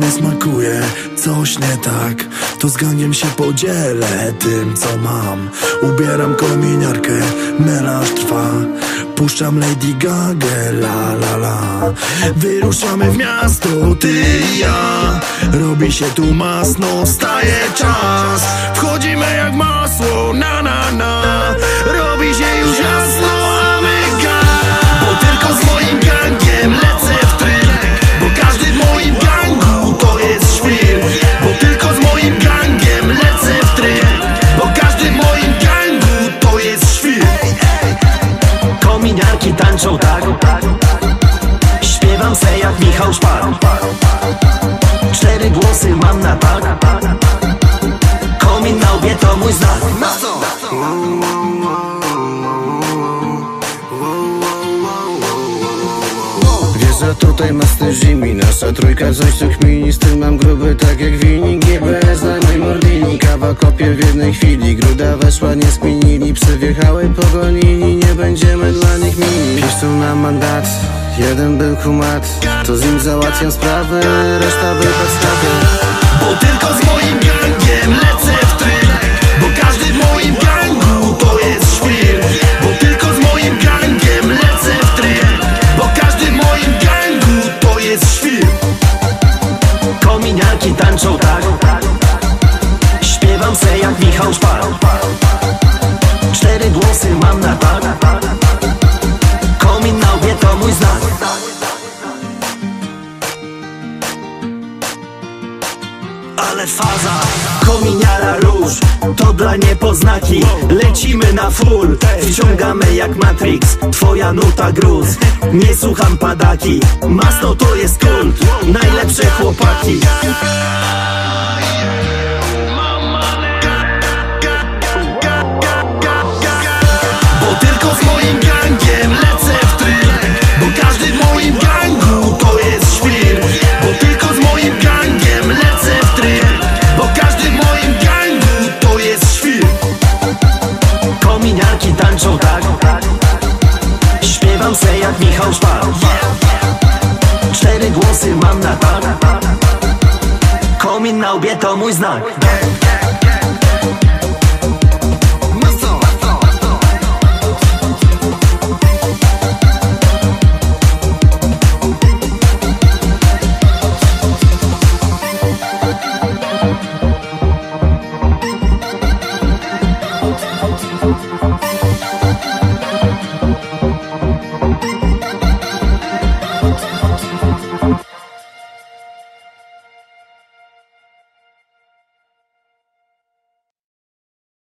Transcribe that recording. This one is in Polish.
nie smakuje, coś nie tak To z gangiem się podzielę tym co mam. Ubieram kominiarkę, melanż trwa. Puszczam Lady Gaga, la la la. Wyruszamy w miasto, ty i ja. Robi się tu masno, staje czas. Wchodzimy jak masło, na na na Śpiewam se jak Michał Szpak Cztery głosy mam na tak. Komin na łbie to mój znak Tutaj master Jimmy Nasza trójka coś tu kmini Z tym mam gruby tak jak wini GBS na mej mordini Kawa kopie w jednej chwili. Gruda weszła, nie skminili Psy wjechały, pogonili Nie będziemy dla nich mini Piszą nam mandat? Jeden był kumat To z nim załatwiam sprawę Reszta był podstawę Kominiarki tańczą tak. Śpiewam se jak Michał Szpak Ale faza, kominiara róż To dla niepoznaki. Lecimy na full Wciągamy jak Matrix. Twoja nuta gruz Nie słucham padaki. Masno to jest kult jak Michał Szpak Cztery głosy mam na tak. Komin na łbie to mój znak